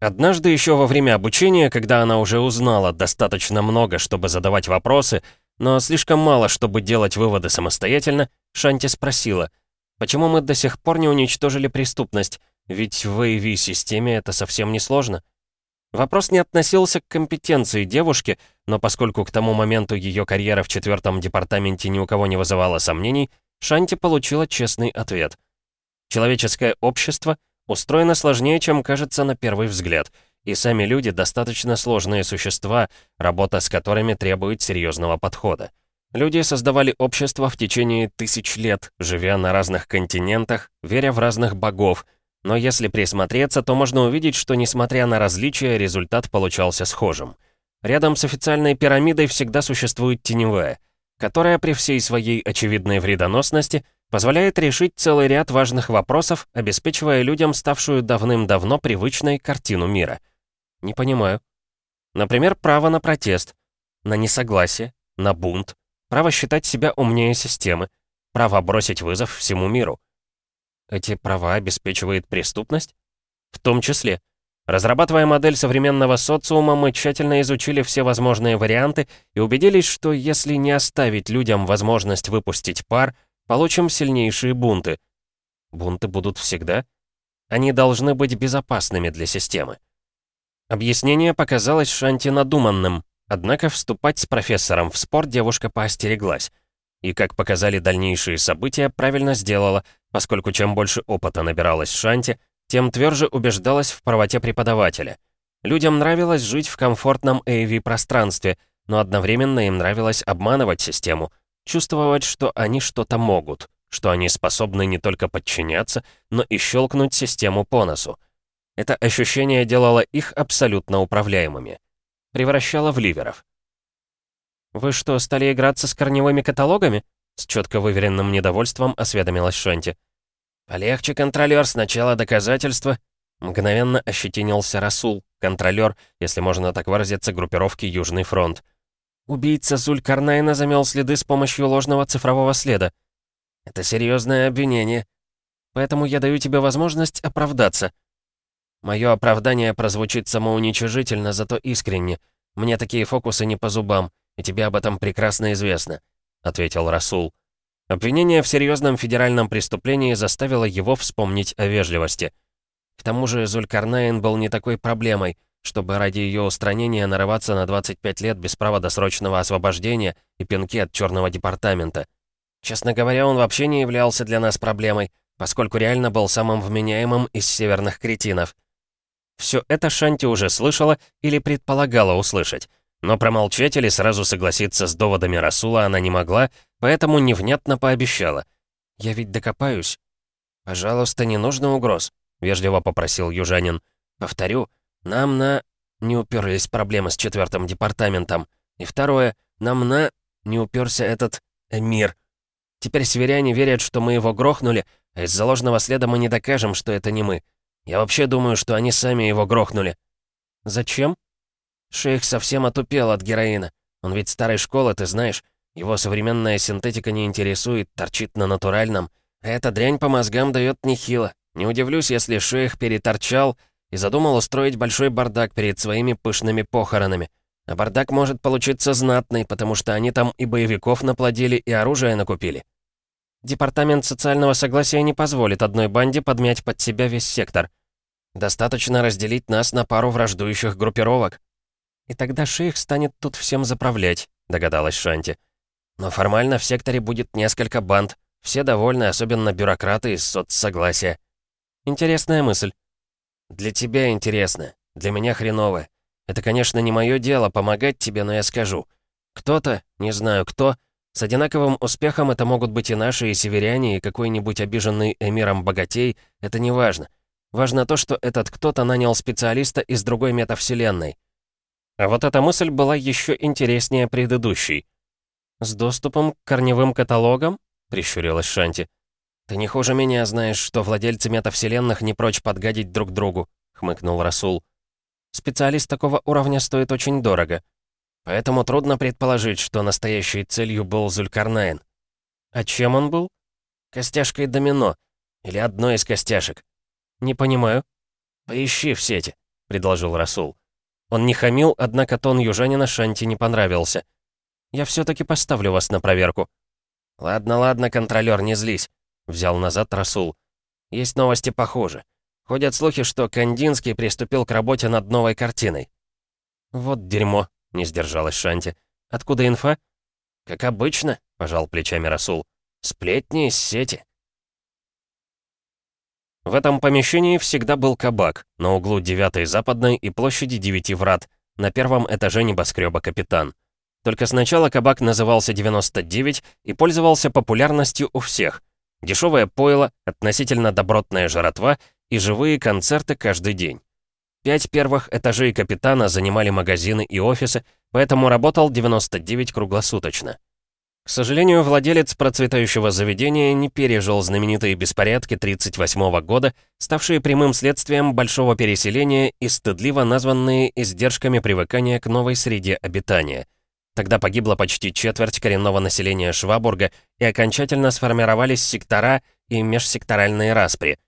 Однажды еще во время обучения, когда она уже узнала достаточно много, чтобы задавать вопросы, но слишком мало, чтобы делать выводы самостоятельно, Шанти спросила, почему мы до сих пор не уничтожили преступность, ведь в AV-системе это совсем не сложно. Вопрос не относился к компетенции девушки, но поскольку к тому моменту ее карьера в четвертом департаменте ни у кого не вызывала сомнений, Шанти получила честный ответ. Человеческое общество устроено сложнее, чем кажется на первый взгляд, и сами люди достаточно сложные существа, работа с которыми требует серьезного подхода. Люди создавали общество в течение тысяч лет, живя на разных континентах, веря в разных богов, но если присмотреться, то можно увидеть, что несмотря на различия, результат получался схожим. Рядом с официальной пирамидой всегда существует теневая — которая при всей своей очевидной вредоносности позволяет решить целый ряд важных вопросов, обеспечивая людям ставшую давным-давно привычной картину мира. Не понимаю. Например, право на протест, на несогласие, на бунт, право считать себя умнее системы, право бросить вызов всему миру. Эти права обеспечивает преступность? В том числе. Разрабатывая модель современного социума, мы тщательно изучили все возможные варианты и убедились, что если не оставить людям возможность выпустить пар, получим сильнейшие бунты. Бунты будут всегда? Они должны быть безопасными для системы. Объяснение показалось Шанти надуманным, однако вступать с профессором в спор девушка поостереглась. И, как показали дальнейшие события, правильно сделала, поскольку чем больше опыта набиралась Шанти, тем тверже убеждалась в правоте преподавателя. Людям нравилось жить в комфортном AV-пространстве, но одновременно им нравилось обманывать систему, чувствовать, что они что-то могут, что они способны не только подчиняться, но и щелкнуть систему по носу. Это ощущение делало их абсолютно управляемыми. Превращало в ливеров. «Вы что, стали играться с корневыми каталогами?» С четко выверенным недовольством осведомилась Шанти. «Полегче, контролер, сначала доказательства». Мгновенно ощетинился Расул, контролер, если можно так выразиться, группировки Южный фронт. Убийца Зулькарнайна замел следы с помощью ложного цифрового следа. Это серьезное обвинение. Поэтому я даю тебе возможность оправдаться. Мое оправдание прозвучит самоуничижительно, зато искренне. Мне такие фокусы не по зубам, и тебе об этом прекрасно известно», — ответил Расул. Обвинение в серьезном федеральном преступлении заставило его вспомнить о вежливости. К тому же Зулькарнаин был не такой проблемой, чтобы ради ее устранения нарываться на 25 лет без права досрочного освобождения и пинки от черного департамента. Честно говоря, он вообще не являлся для нас проблемой, поскольку реально был самым вменяемым из северных кретинов. Все это Шанти уже слышала или предполагала услышать. Но промолчать или сразу согласиться с доводами Расула она не могла, поэтому невнятно пообещала. «Я ведь докопаюсь». «Пожалуйста, не нужно угроз», — вежливо попросил южанин. «Повторю, нам на...» Не уперлись проблемы с четвертым департаментом. И второе, нам на... Не уперся этот... Эмир. Теперь северяне верят, что мы его грохнули, а из заложенного следа мы не докажем, что это не мы. Я вообще думаю, что они сами его грохнули. Зачем? Шейх совсем отупел от героина. Он ведь старой школы, ты знаешь. Его современная синтетика не интересует, торчит на натуральном. А эта дрянь по мозгам дает нехило. Не удивлюсь, если шейх переторчал и задумал устроить большой бардак перед своими пышными похоронами. А бардак может получиться знатный, потому что они там и боевиков наплодили, и оружие накупили. Департамент социального согласия не позволит одной банде подмять под себя весь сектор. Достаточно разделить нас на пару враждующих группировок. «И тогда шейх станет тут всем заправлять», — догадалась Шанти. «Но формально в секторе будет несколько банд. Все довольны, особенно бюрократы из соцсогласия». «Интересная мысль». «Для тебя интересно. Для меня хреново. Это, конечно, не мое дело помогать тебе, но я скажу. Кто-то, не знаю кто, с одинаковым успехом это могут быть и наши, и северяне, и какой-нибудь обиженный эмиром богатей, это не важно. Важно то, что этот кто-то нанял специалиста из другой метавселенной. А вот эта мысль была еще интереснее предыдущей. «С доступом к корневым каталогам?» — прищурилась Шанти. «Ты не хуже меня знаешь, что владельцы метавселенных не прочь подгадить друг другу», — хмыкнул Расул. «Специалист такого уровня стоит очень дорого. Поэтому трудно предположить, что настоящей целью был Зулькарнайн. А чем он был? Костяшкой домино. Или одной из костяшек. Не понимаю. Поищи в сети. — предложил Расул. Он не хамил, однако тон южанина Шанти не понравился. «Я все-таки поставлю вас на проверку». «Ладно, ладно, контролер, не злись», — взял назад Расул. «Есть новости похуже. Ходят слухи, что Кандинский приступил к работе над новой картиной». «Вот дерьмо», — не сдержалась Шанти. «Откуда инфа?» «Как обычно», — пожал плечами Расул. «Сплетни из сети». В этом помещении всегда был кабак, на углу 9-й Западной и площади 9 врат, на первом этаже небоскреба «Капитан». Только сначала кабак назывался 99 и пользовался популярностью у всех. Дешевое пойло, относительно добротная жратва и живые концерты каждый день. Пять первых этажей «Капитана» занимали магазины и офисы, поэтому работал 99 круглосуточно. К сожалению, владелец процветающего заведения не пережил знаменитые беспорядки 1938 года, ставшие прямым следствием большого переселения и стыдливо названные издержками привыкания к новой среде обитания. Тогда погибло почти четверть коренного населения Швабурга и окончательно сформировались сектора и межсекторальные распри.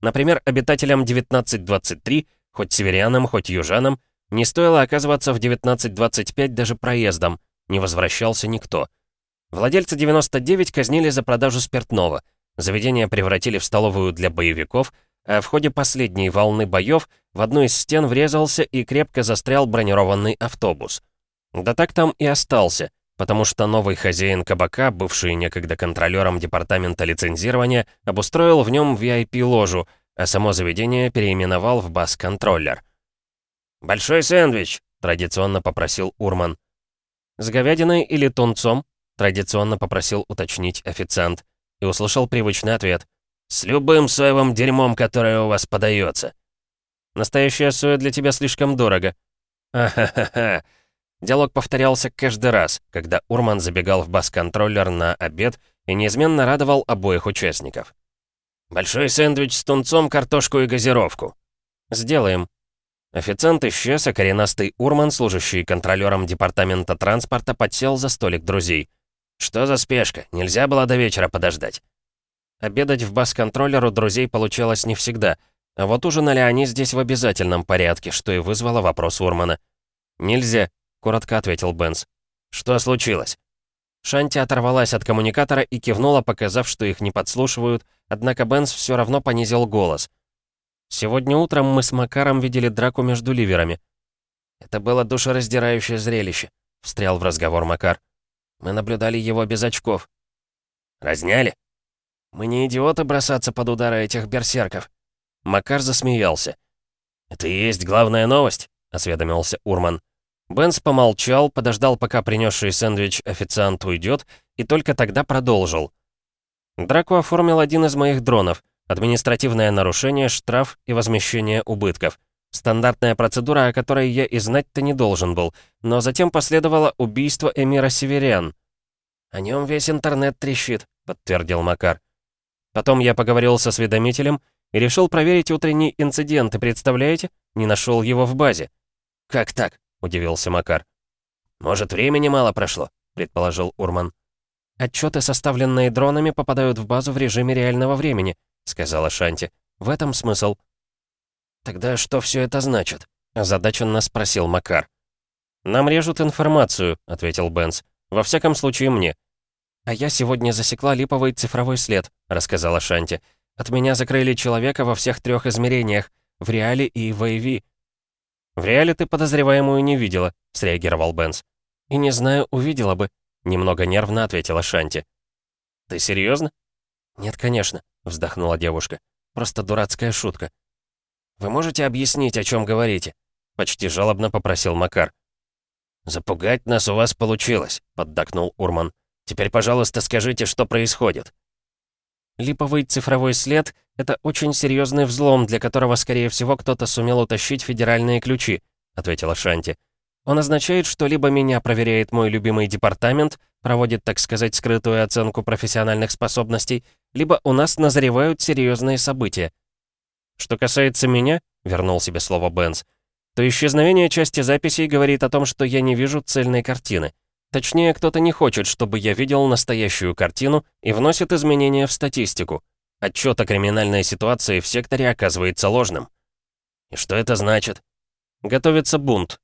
Например, обитателям 1923, хоть северянам, хоть южанам, не стоило оказываться в 1925 даже проездом, не возвращался никто. Владельцы 99 казнили за продажу спиртного. Заведение превратили в столовую для боевиков, а в ходе последней волны боев в одну из стен врезался и крепко застрял бронированный автобус. Да так там и остался, потому что новый хозяин кабака, бывший некогда контролером департамента лицензирования, обустроил в нем VIP-ложу, а само заведение переименовал в бас-контроллер. «Большой сэндвич», — традиционно попросил Урман. «С говядиной или тунцом?» Традиционно попросил уточнить официант. И услышал привычный ответ. «С любым соевым дерьмом, которое у вас подается». «Настоящая соя для тебя слишком дорого». «Ахахаха». Диалог повторялся каждый раз, когда Урман забегал в бас-контроллер на обед и неизменно радовал обоих участников. «Большой сэндвич с тунцом, картошку и газировку». «Сделаем». Официант исчез, а коренастый Урман, служащий контролером департамента транспорта, подсел за столик друзей. «Что за спешка? Нельзя было до вечера подождать». Обедать в бас-контроллер у друзей получалось не всегда, а вот ужинали они здесь в обязательном порядке, что и вызвало вопрос Урмана. «Нельзя», — коротко ответил Бенс. «Что случилось?» Шанти оторвалась от коммуникатора и кивнула, показав, что их не подслушивают, однако Бенс все равно понизил голос. «Сегодня утром мы с Макаром видели драку между ливерами». «Это было душераздирающее зрелище», — встрял в разговор Макар. Мы наблюдали его без очков. Разняли? Мы не идиоты бросаться под удары этих берсерков. Макар засмеялся. «Это и есть главная новость», — осведомился Урман. Бенс помолчал, подождал, пока принесший сэндвич официант уйдет, и только тогда продолжил. Драку оформил один из моих дронов. Административное нарушение, штраф и возмещение убытков. Стандартная процедура, о которой я и знать-то не должен был. Но затем последовало убийство эмира Северян. «О нем весь интернет трещит», — подтвердил Макар. Потом я поговорил со осведомителем и решил проверить утренний инцидент, и представляете, не нашел его в базе. «Как так?» — удивился Макар. «Может, времени мало прошло?» — предположил Урман. «Отчеты, составленные дронами, попадают в базу в режиме реального времени», — сказала Шанти. «В этом смысл». «Тогда что все это значит?» — озадаченно спросил Макар. «Нам режут информацию», — ответил Бенс. «Во всяком случае, мне». «А я сегодня засекла липовый цифровой след», — рассказала Шанти. «От меня закрыли человека во всех трех измерениях, в реале и в AV». «В реале ты подозреваемую не видела», — среагировал Бенс. «И не знаю, увидела бы», — немного нервно ответила Шанти. «Ты серьезно? «Нет, конечно», — вздохнула девушка. «Просто дурацкая шутка». «Вы можете объяснить, о чем говорите?» — почти жалобно попросил Макар. «Запугать нас у вас получилось», — поддакнул Урман. «Теперь, пожалуйста, скажите, что происходит». «Липовый цифровой след — это очень серьезный взлом, для которого, скорее всего, кто-то сумел утащить федеральные ключи», — ответила Шанти. «Он означает, что либо меня проверяет мой любимый департамент, проводит, так сказать, скрытую оценку профессиональных способностей, либо у нас назревают серьезные события. Что касается меня, вернул себе слово Бенс, то исчезновение части записей говорит о том, что я не вижу цельной картины. Точнее, кто-то не хочет, чтобы я видел настоящую картину и вносит изменения в статистику. Отчет о криминальной ситуации в секторе оказывается ложным. И что это значит? Готовится бунт».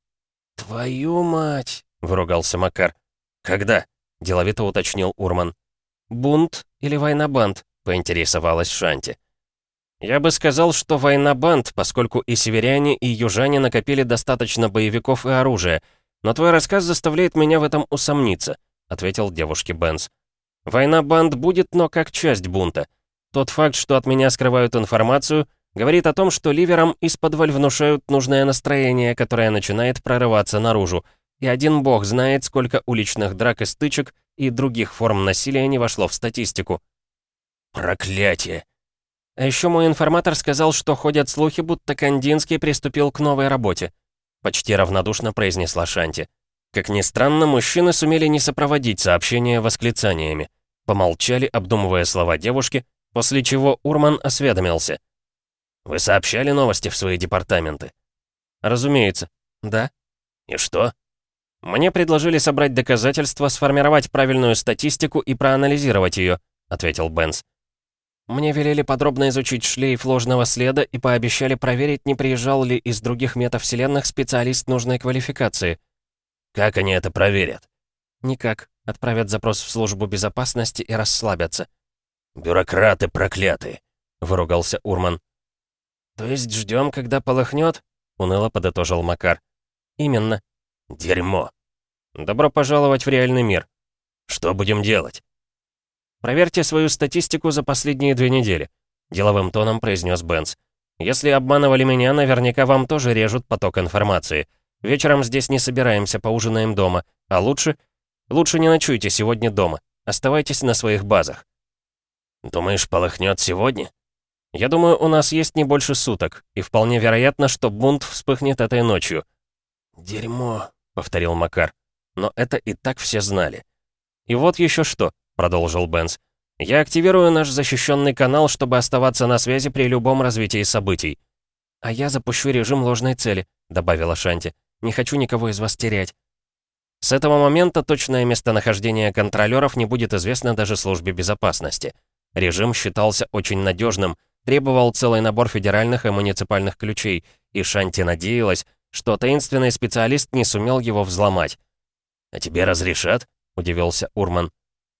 «Твою мать!» — выругался Макар. «Когда?» — деловито уточнил Урман. «Бунт или война-банд?» — поинтересовалась Шанти. «Я бы сказал, что война-банд, поскольку и северяне, и южане накопили достаточно боевиков и оружия, но твой рассказ заставляет меня в этом усомниться», — ответил девушке Бенс. «Война-банд будет, но как часть бунта. Тот факт, что от меня скрывают информацию, говорит о том, что ливерам из-под внушают нужное настроение, которое начинает прорываться наружу, и один бог знает, сколько уличных драк и стычек и других форм насилия не вошло в статистику. «Проклятие!» А еще мой информатор сказал, что ходят слухи, будто Кандинский приступил к новой работе. Почти равнодушно произнесла Шанти. Как ни странно, мужчины сумели не сопроводить сообщение восклицаниями. Помолчали, обдумывая слова девушки, после чего Урман осведомился. «Вы сообщали новости в свои департаменты?» «Разумеется. Да». «И что?» «Мне предложили собрать доказательства, сформировать правильную статистику и проанализировать ее», — ответил Бенс. Мне велели подробно изучить шлейф ложного следа и пообещали проверить, не приезжал ли из других метавселенных специалист нужной квалификации. Как они это проверят? Никак. Отправят запрос в службу безопасности и расслабятся. «Бюрократы проклятые», — выругался Урман. «То есть ждем, когда полыхнет?» — уныло подытожил Макар. «Именно». «Дерьмо». «Добро пожаловать в реальный мир». «Что будем делать?» «Проверьте свою статистику за последние две недели», — деловым тоном произнес Бенс. «Если обманывали меня, наверняка вам тоже режут поток информации. Вечером здесь не собираемся, поужинаем дома. А лучше... Лучше не ночуйте сегодня дома. Оставайтесь на своих базах». «Думаешь, полыхнет сегодня?» «Я думаю, у нас есть не больше суток, и вполне вероятно, что бунт вспыхнет этой ночью». «Дерьмо», — повторил Макар. Но это и так все знали. «И вот еще что», — продолжил Бенс. «Я активирую наш защищенный канал, чтобы оставаться на связи при любом развитии событий». «А я запущу режим ложной цели», — добавила Шанти. «Не хочу никого из вас терять». С этого момента точное местонахождение контролеров не будет известно даже службе безопасности. Режим считался очень надежным, требовал целый набор федеральных и муниципальных ключей, и Шанти надеялась, что таинственный специалист не сумел его взломать. «А тебе разрешат?» — удивился Урман.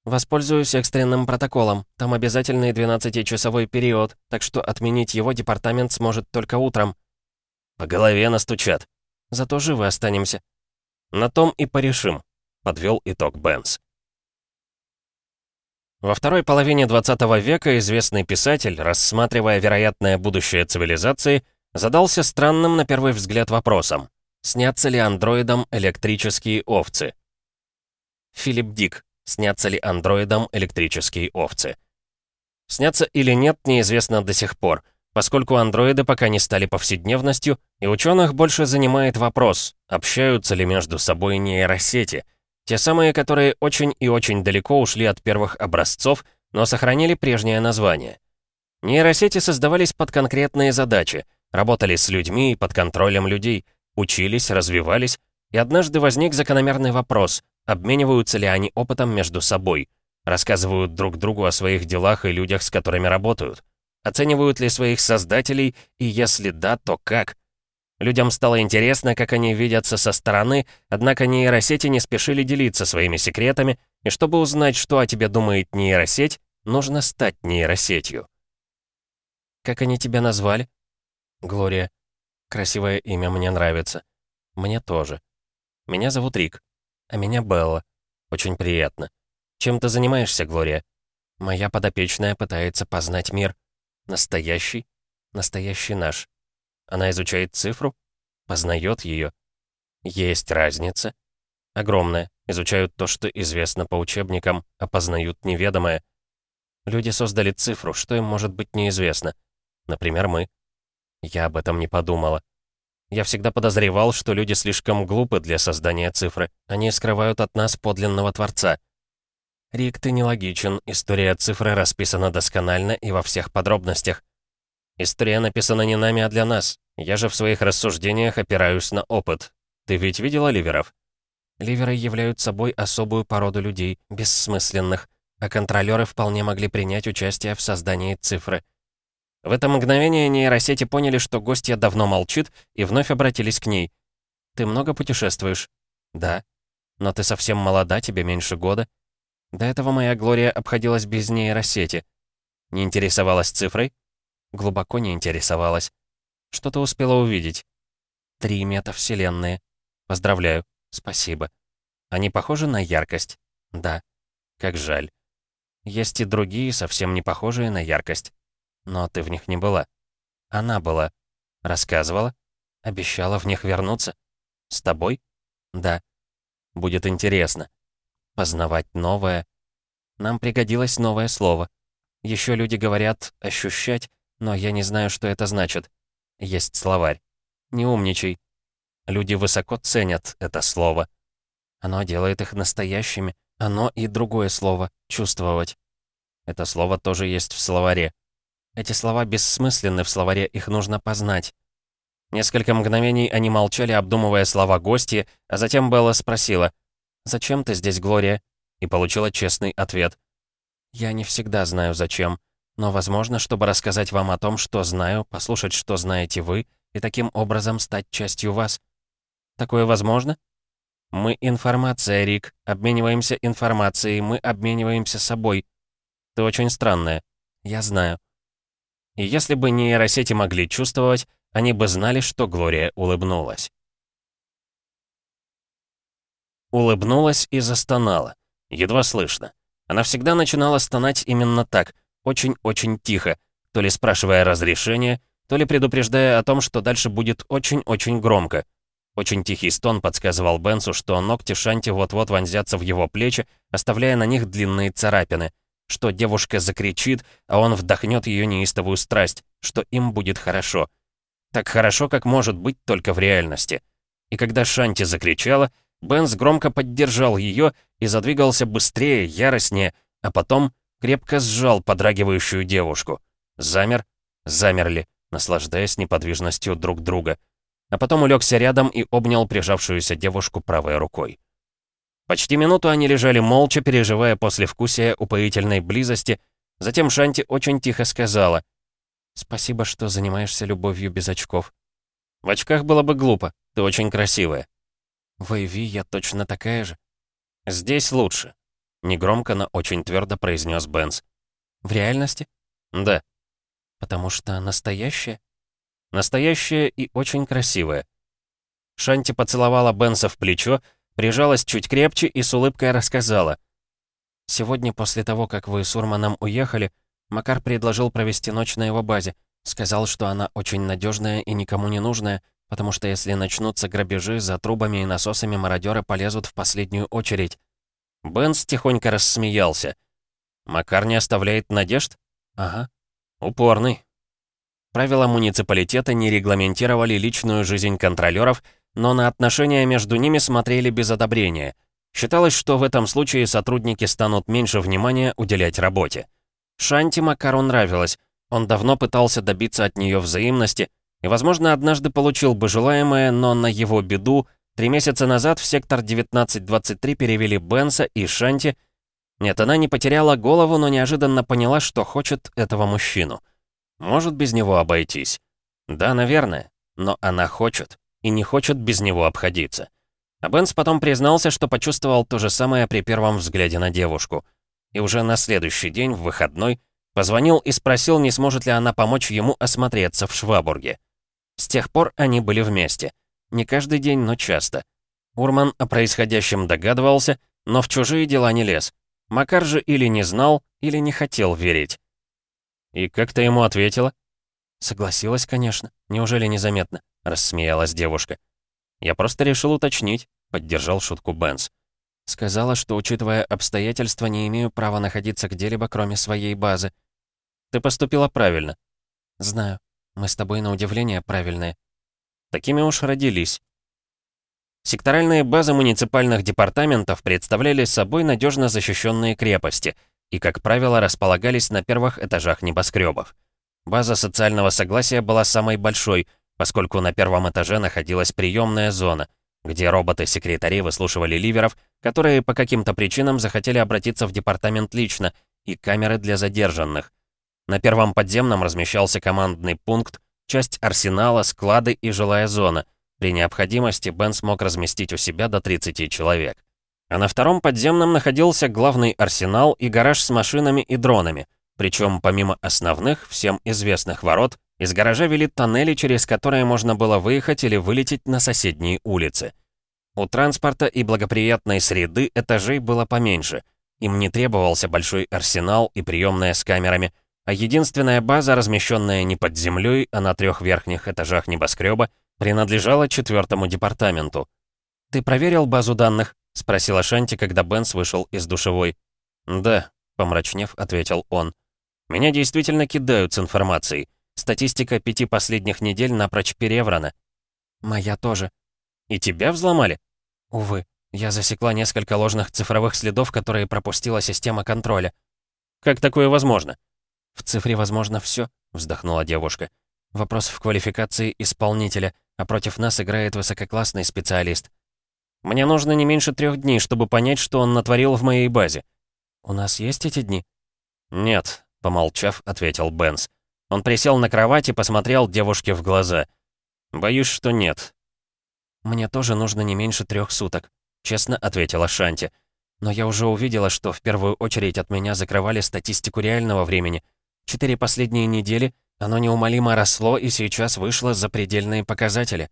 «Воспользуюсь экстренным протоколом. Там обязательный 12-часовой период, так что отменить его департамент сможет только утром». «По голове настучат». «Зато живы останемся». «На том и порешим», — подвел итог Бенс. Во второй половине 20 века известный писатель, рассматривая вероятное будущее цивилизации, задался странным на первый взгляд вопросом. Снятся ли андроидам электрические овцы? Филипп Дик. Снятся ли андроидам электрические овцы? Снятся или нет, неизвестно до сих пор, поскольку андроиды пока не стали повседневностью, и ученых больше занимает вопрос, общаются ли между собой нейросети, те самые, которые очень и очень далеко ушли от первых образцов, но сохранили прежнее название. Нейросети создавались под конкретные задачи, работали с людьми и под контролем людей, учились, развивались, и однажды возник закономерный вопрос, Обмениваются ли они опытом между собой? Рассказывают друг другу о своих делах и людях, с которыми работают? Оценивают ли своих создателей, и если да, то как? Людям стало интересно, как они видятся со стороны, однако нейросети не спешили делиться своими секретами, и чтобы узнать, что о тебе думает нейросеть, нужно стать нейросетью. «Как они тебя назвали?» «Глория. Красивое имя, мне нравится. Мне тоже. Меня зовут Рик. А меня Белла. Очень приятно. Чем ты занимаешься, Глория? Моя подопечная пытается познать мир. Настоящий? Настоящий наш. Она изучает цифру? Познает ее? Есть разница? Огромная. Изучают то, что известно по учебникам, а познают неведомое. Люди создали цифру, что им может быть неизвестно. Например, мы. Я об этом не подумала. Я всегда подозревал, что люди слишком глупы для создания цифры. Они скрывают от нас подлинного Творца. Рик, ты нелогичен. История цифры расписана досконально и во всех подробностях. История написана не нами, а для нас. Я же в своих рассуждениях опираюсь на опыт. Ты ведь видела ливеров? Ливеры являют собой особую породу людей, бессмысленных, а контролеры вполне могли принять участие в создании цифры. В это мгновение нейросети поняли, что гостья давно молчит, и вновь обратились к ней. «Ты много путешествуешь?» «Да». «Но ты совсем молода, тебе меньше года». До этого моя Глория обходилась без нейросети. Не интересовалась цифрой? Глубоко не интересовалась. Что ты успела увидеть? Три метавселенные. Поздравляю. Спасибо. Они похожи на яркость? Да. Как жаль. Есть и другие, совсем не похожие на яркость. Но ты в них не была. Она была. Рассказывала? Обещала в них вернуться? С тобой? Да. Будет интересно. Познавать новое. Нам пригодилось новое слово. Еще люди говорят «ощущать», но я не знаю, что это значит. Есть словарь. Не умничай. Люди высоко ценят это слово. Оно делает их настоящими. Оно и другое слово — чувствовать. Это слово тоже есть в словаре. Эти слова бессмысленны в словаре, их нужно познать. Несколько мгновений они молчали, обдумывая слова гости, а затем Белла спросила, «Зачем ты здесь, Глория?» и получила честный ответ. «Я не всегда знаю, зачем, но, возможно, чтобы рассказать вам о том, что знаю, послушать, что знаете вы, и таким образом стать частью вас. Такое возможно?» «Мы информация, Рик. Обмениваемся информацией, мы обмениваемся собой. Ты очень странная. Я знаю. И если бы нейросети могли чувствовать, они бы знали, что Глория улыбнулась. Улыбнулась и застонала. Едва слышно. Она всегда начинала стонать именно так, очень-очень тихо, то ли спрашивая разрешения, то ли предупреждая о том, что дальше будет очень-очень громко. Очень тихий стон подсказывал Бенсу, что ногти Шанти вот-вот вонзятся в его плечи, оставляя на них длинные царапины — что девушка закричит, а он вдохнет ее неистовую страсть, что им будет хорошо. Так хорошо, как может быть только в реальности. И когда Шанти закричала, Бенс громко поддержал ее и задвигался быстрее, яростнее, а потом крепко сжал подрагивающую девушку. Замер, замерли, наслаждаясь неподвижностью друг друга. А потом улегся рядом и обнял прижавшуюся девушку правой рукой. Почти минуту они лежали молча, переживая послевкусие упоительной близости. Затем Шанти очень тихо сказала. «Спасибо, что занимаешься любовью без очков». «В очках было бы глупо. Ты очень красивая». «В Эйви я точно такая же». «Здесь лучше», — негромко, но очень твердо произнес Бенс. «В реальности?» «Да». «Потому что настоящая?» «Настоящая и очень красивая». Шанти поцеловала Бенса в плечо, Прижалась чуть крепче и с улыбкой рассказала. «Сегодня, после того, как вы с Урманом уехали, Макар предложил провести ночь на его базе. Сказал, что она очень надежная и никому не нужная, потому что если начнутся грабежи, за трубами и насосами мародеры полезут в последнюю очередь». Бенс тихонько рассмеялся. «Макар не оставляет надежд?» «Ага. Упорный». Правила муниципалитета не регламентировали личную жизнь контролеров но на отношения между ними смотрели без одобрения. Считалось, что в этом случае сотрудники станут меньше внимания уделять работе. Шанти Макару нравилось. Он давно пытался добиться от нее взаимности и, возможно, однажды получил бы желаемое, но на его беду три месяца назад в сектор 1923 перевели Бенса и Шанти. Нет, она не потеряла голову, но неожиданно поняла, что хочет этого мужчину. Может без него обойтись? Да, наверное, но она хочет и не хочет без него обходиться. А Бенс потом признался, что почувствовал то же самое при первом взгляде на девушку. И уже на следующий день, в выходной, позвонил и спросил, не сможет ли она помочь ему осмотреться в Швабурге. С тех пор они были вместе. Не каждый день, но часто. Урман о происходящем догадывался, но в чужие дела не лез. Макар же или не знал, или не хотел верить. «И как ты ему ответила?» «Согласилась, конечно. Неужели незаметно?» Рассмеялась девушка. «Я просто решил уточнить», — поддержал шутку Бенс. «Сказала, что, учитывая обстоятельства, не имею права находиться где-либо, кроме своей базы». «Ты поступила правильно». «Знаю. Мы с тобой на удивление правильные». «Такими уж родились». Секторальные базы муниципальных департаментов представляли собой надежно защищенные крепости и, как правило, располагались на первых этажах небоскребов. База социального согласия была самой большой — поскольку на первом этаже находилась приемная зона, где роботы-секретари выслушивали ливеров, которые по каким-то причинам захотели обратиться в департамент лично, и камеры для задержанных. На первом подземном размещался командный пункт, часть арсенала, склады и жилая зона. При необходимости Бен смог разместить у себя до 30 человек. А на втором подземном находился главный арсенал и гараж с машинами и дронами. Причем помимо основных, всем известных ворот, из гаража вели тоннели, через которые можно было выехать или вылететь на соседние улицы. У транспорта и благоприятной среды этажей было поменьше. Им не требовался большой арсенал и приемная с камерами, а единственная база, размещенная не под землей, а на трех верхних этажах небоскреба, принадлежала четвертому департаменту. «Ты проверил базу данных?» — спросила Шанти, когда Бенс вышел из душевой. «Да», — помрачнев, ответил он. «Меня действительно кидают с информацией. Статистика пяти последних недель напрочь переврана». «Моя тоже». «И тебя взломали?» Увы, я засекла несколько ложных цифровых следов, которые пропустила система контроля. Как такое возможно? В цифре возможно все, вздохнула девушка. Вопрос в квалификации исполнителя, а против нас играет высококлассный специалист. Мне нужно не меньше трех дней, чтобы понять, что он натворил в моей базе. У нас есть эти дни? Нет, помолчав, ответил Бенс. Он присел на кровать и посмотрел девушке в глаза. Боюсь, что нет. «Мне тоже нужно не меньше трех суток», — честно ответила Шанти. «Но я уже увидела, что в первую очередь от меня закрывали статистику реального времени. Четыре последние недели оно неумолимо росло и сейчас вышло за предельные показатели».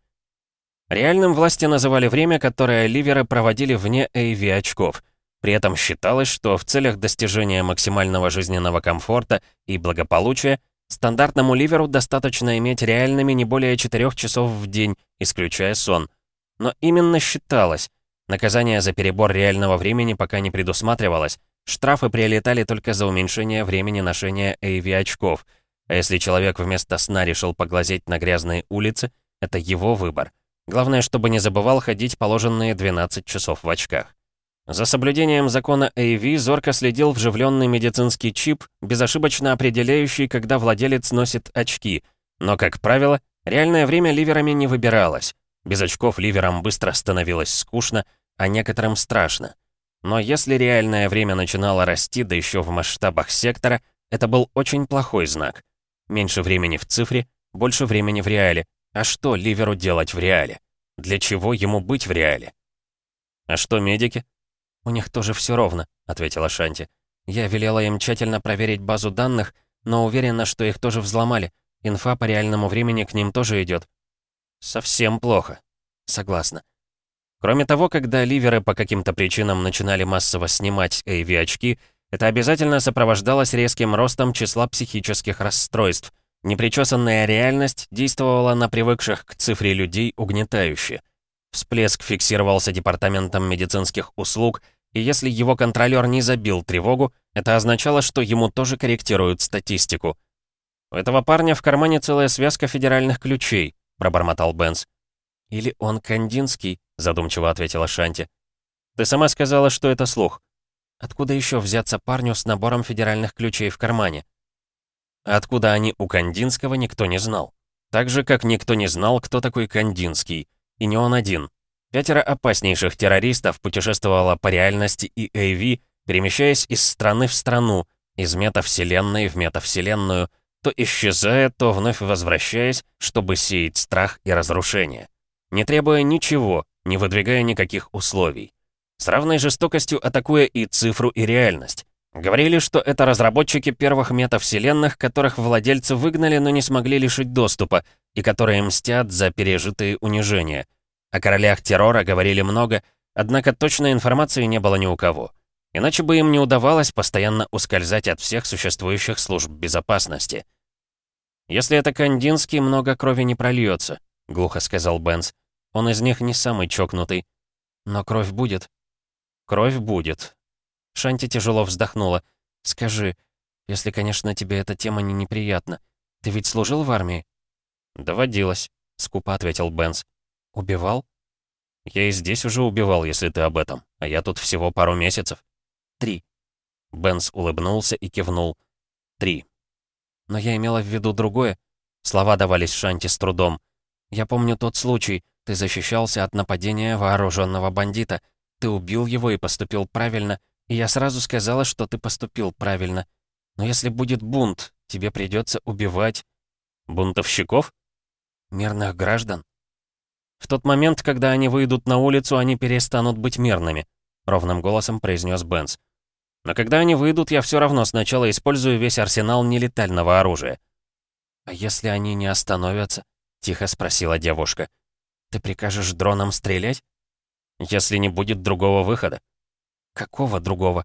Реальным власти называли время, которое ливеры проводили вне AV-очков. При этом считалось, что в целях достижения максимального жизненного комфорта и благополучия стандартному ливеру достаточно иметь реальными не более 4 часов в день, исключая сон — но именно считалось. Наказание за перебор реального времени пока не предусматривалось. Штрафы прилетали только за уменьшение времени ношения AV-очков. А если человек вместо сна решил поглазеть на грязные улицы, это его выбор. Главное, чтобы не забывал ходить положенные 12 часов в очках. За соблюдением закона AV зорко следил вживленный медицинский чип, безошибочно определяющий, когда владелец носит очки. Но, как правило, реальное время ливерами не выбиралось. Без очков ливерам быстро становилось скучно, а некоторым страшно. Но если реальное время начинало расти, да еще в масштабах сектора, это был очень плохой знак. Меньше времени в цифре, больше времени в реале. А что ливеру делать в реале? Для чего ему быть в реале? «А что медики?» «У них тоже все ровно», — ответила Шанти. «Я велела им тщательно проверить базу данных, но уверена, что их тоже взломали. Инфа по реальному времени к ним тоже идет. Совсем плохо. Согласна. Кроме того, когда ливеры по каким-то причинам начинали массово снимать AV-очки, это обязательно сопровождалось резким ростом числа психических расстройств. Непричесанная реальность действовала на привыкших к цифре людей угнетающе. Всплеск фиксировался департаментом медицинских услуг, и если его контролер не забил тревогу, это означало, что ему тоже корректируют статистику. У этого парня в кармане целая связка федеральных ключей, — пробормотал Бенс. «Или он Кандинский», — задумчиво ответила Шанти. «Ты сама сказала, что это слух. Откуда еще взяться парню с набором федеральных ключей в кармане?» Откуда они у Кандинского, никто не знал. Так же, как никто не знал, кто такой Кандинский. И не он один. Пятеро опаснейших террористов путешествовало по реальности и AV, перемещаясь из страны в страну, из метавселенной в метавселенную — то исчезая, то вновь возвращаясь, чтобы сеять страх и разрушение. Не требуя ничего, не выдвигая никаких условий. С равной жестокостью атакуя и цифру, и реальность. Говорили, что это разработчики первых метавселенных, которых владельцы выгнали, но не смогли лишить доступа, и которые мстят за пережитые унижения. О королях террора говорили много, однако точной информации не было ни у кого. Иначе бы им не удавалось постоянно ускользать от всех существующих служб безопасности. «Если это Кандинский, много крови не прольется», — глухо сказал Бенс. «Он из них не самый чокнутый. Но кровь будет». «Кровь будет». Шанти тяжело вздохнула. «Скажи, если, конечно, тебе эта тема не неприятна, ты ведь служил в армии?» «Доводилось», — скупо ответил Бенс. «Убивал?» «Я и здесь уже убивал, если ты об этом, а я тут всего пару месяцев». «Три». Бенс улыбнулся и кивнул. «Три». Но я имела в виду другое. Слова давались Шанти с трудом. Я помню тот случай. Ты защищался от нападения вооруженного бандита. Ты убил его и поступил правильно. И я сразу сказала, что ты поступил правильно. Но если будет бунт, тебе придется убивать... Бунтовщиков? Мирных граждан. В тот момент, когда они выйдут на улицу, они перестанут быть мирными, ровным голосом произнес Бенс. Но когда они выйдут, я все равно сначала использую весь арсенал нелетального оружия. «А если они не остановятся?» — тихо спросила девушка. «Ты прикажешь дронам стрелять?» «Если не будет другого выхода». «Какого другого?»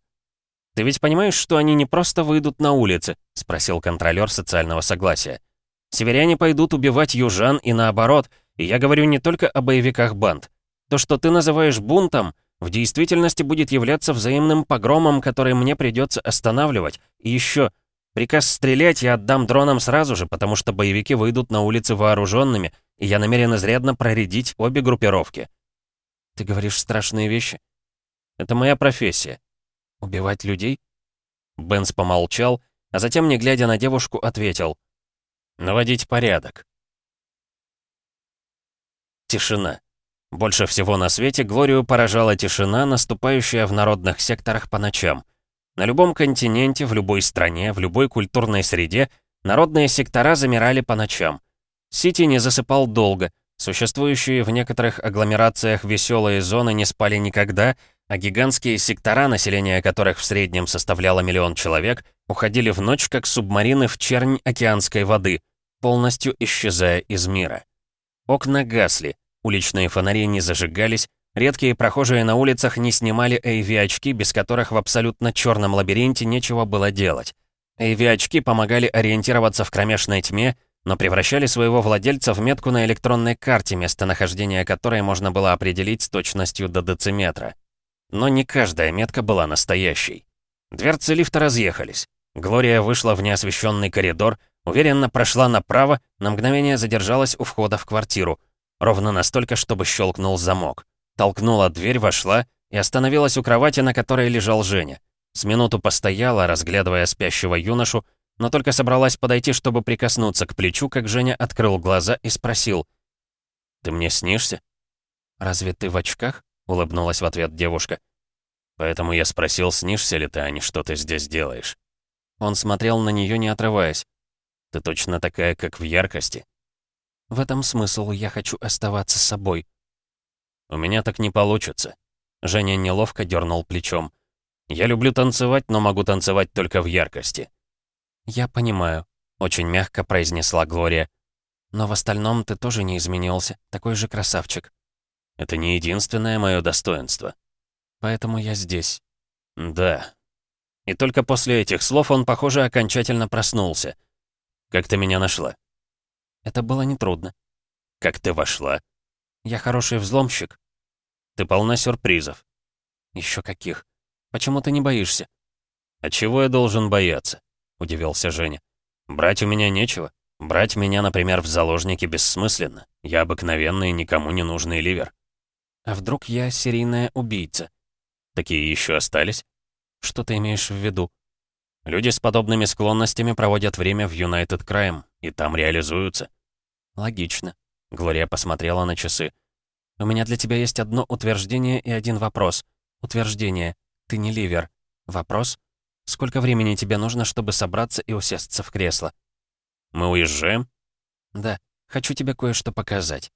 «Ты ведь понимаешь, что они не просто выйдут на улицы?» — спросил контролер социального согласия. «Северяне пойдут убивать южан и наоборот, и я говорю не только о боевиках банд. То, что ты называешь бунтом, в действительности будет являться взаимным погромом, который мне придется останавливать. И еще, приказ стрелять я отдам дронам сразу же, потому что боевики выйдут на улицы вооруженными, и я намерен изрядно проредить обе группировки. Ты говоришь страшные вещи? Это моя профессия. Убивать людей? Бенс помолчал, а затем, не глядя на девушку, ответил. Наводить порядок. Тишина. Больше всего на свете Глорию поражала тишина, наступающая в народных секторах по ночам. На любом континенте, в любой стране, в любой культурной среде народные сектора замирали по ночам. Сити не засыпал долго, существующие в некоторых агломерациях веселые зоны не спали никогда, а гигантские сектора, население которых в среднем составляло миллион человек, уходили в ночь как субмарины в чернь океанской воды, полностью исчезая из мира. Окна гасли, Уличные фонари не зажигались, редкие прохожие на улицах не снимали AV-очки, без которых в абсолютно черном лабиринте нечего было делать. AV-очки помогали ориентироваться в кромешной тьме, но превращали своего владельца в метку на электронной карте, местонахождение которой можно было определить с точностью до дециметра. Но не каждая метка была настоящей. Дверцы лифта разъехались. Глория вышла в неосвещенный коридор, уверенно прошла направо, на мгновение задержалась у входа в квартиру — Ровно настолько, чтобы щелкнул замок. Толкнула дверь, вошла и остановилась у кровати, на которой лежал Женя. С минуту постояла, разглядывая спящего юношу, но только собралась подойти, чтобы прикоснуться к плечу, как Женя открыл глаза и спросил. «Ты мне снишься?» «Разве ты в очках?» — улыбнулась в ответ девушка. «Поэтому я спросил, снишься ли ты, а не что ты здесь делаешь». Он смотрел на нее, не отрываясь. «Ты точно такая, как в яркости. В этом смысл, я хочу оставаться собой. У меня так не получится. Женя неловко дернул плечом. Я люблю танцевать, но могу танцевать только в яркости. Я понимаю, очень мягко произнесла Глория. Но в остальном ты тоже не изменился, такой же красавчик. Это не единственное мое достоинство. Поэтому я здесь. Да. И только после этих слов он, похоже, окончательно проснулся. Как ты меня нашла? Это было нетрудно. Как ты вошла? Я хороший взломщик. Ты полна сюрпризов. Еще каких? Почему ты не боишься? А чего я должен бояться? Удивился Женя. Брать у меня нечего. Брать меня, например, в заложники бессмысленно. Я обыкновенный, никому не нужный ливер. А вдруг я серийная убийца? Такие еще остались? Что ты имеешь в виду? Люди с подобными склонностями проводят время в United Crime, и там реализуются. Логично. Глория посмотрела на часы. У меня для тебя есть одно утверждение и один вопрос. Утверждение. Ты не ливер. Вопрос. Сколько времени тебе нужно, чтобы собраться и усесться в кресло? Мы уезжаем? Да. Хочу тебе кое-что показать.